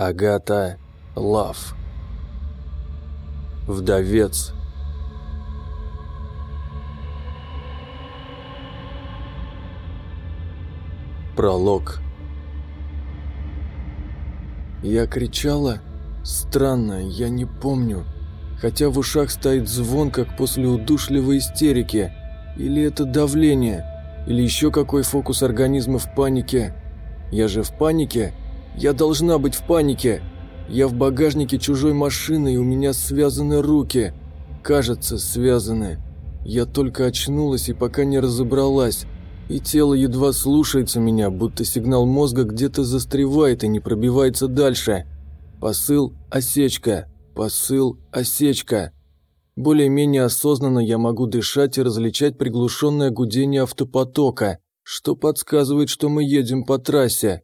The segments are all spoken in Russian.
Агата Лав. Вдовец. Пролог. Я кричала? Странно, я не помню. Хотя в ушах стоит звон, как после удушливой истерики. Или это давление? Или еще какой фокус организма в панике? Я же в панике? Я должна быть в панике. Я в багажнике чужой машины, и у меня связаны руки. Кажется, связаны. Я только очнулась и пока не разобралась. И тело едва слушается меня, будто сигнал мозга где-то застревает и не пробивается дальше. Посыл – осечка. Посыл – осечка. Более-менее осознанно я могу дышать и различать приглушенное гудение автопотока, что подсказывает, что мы едем по трассе.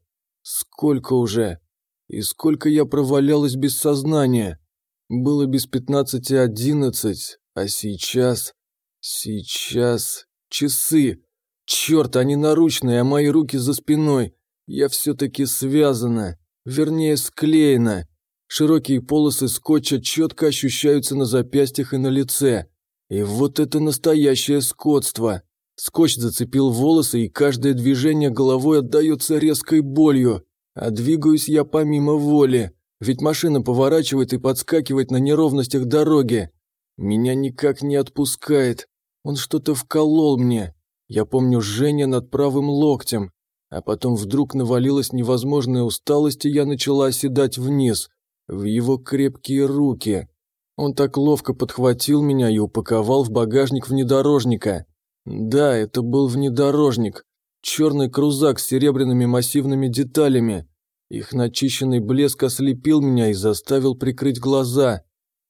Сколько уже? И сколько я провалялась без сознания? Было без пятнадцати одиннадцать, а сейчас... Сейчас... Часы. Черт, они наручные, а мои руки за спиной. Я все-таки связана. Вернее, склеена. Широкие полосы скотча четко ощущаются на запястьях и на лице. И вот это настоящее скотство. Скотч зацепил волосы, и каждое движение головой отдается резкой болью. А двигаюсь я помимо воли, ведь машина поворачивает и подскакивает на неровностях дороги. Меня никак не отпускает. Он что-то вколол мне. Я помню жжение над правым локтем. А потом вдруг навалилась невозможная усталость, и я начала оседать вниз, в его крепкие руки. Он так ловко подхватил меня и упаковал в багажник внедорожника. Да, это был внедорожник. Черный крузак с серебряными массивными деталями. Их начищенный блеск ослепил меня и заставил прикрыть глаза.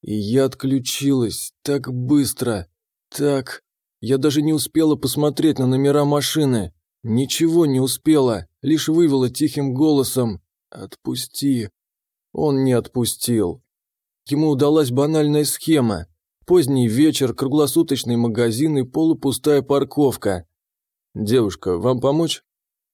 И я отключилась так быстро. Так... Я даже не успела посмотреть на номера машины. Ничего не успела, лишь вывела тихим голосом «Отпусти». Он не отпустил. Ему удалась банальная схема. Поздний вечер, круглосуточный магазин и полупустая парковка. «Девушка, вам помочь?»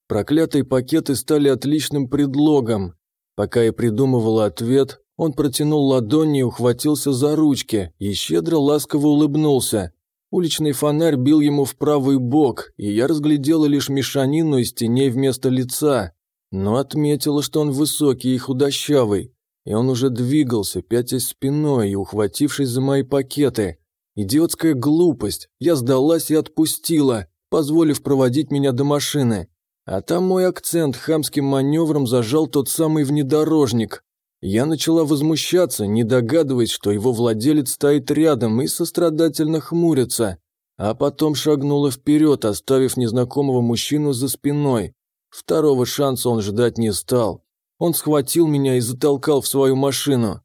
Проклятые пакеты стали отличным предлогом. Пока я придумывал ответ, он протянул ладони и ухватился за ручки и щедро ласково улыбнулся. Уличный фонарь бил ему в правый бок, и я разглядела лишь мешанину из теней вместо лица, но отметила, что он высокий и худощавый. И он уже двигался, пятясь спиной и ухватившись за мои пакеты. Идиотская глупость. Я сдалась и отпустила, позволив проводить меня до машины. А там мой акцент хамским маневром зажал тот самый внедорожник. Я начала возмущаться, не догадываясь, что его владелец стоит рядом и сострадательно хмурится. А потом шагнула вперед, оставив незнакомого мужчину за спиной. Второго шанса он ждать не стал. Он схватил меня и затолкал в свою машину.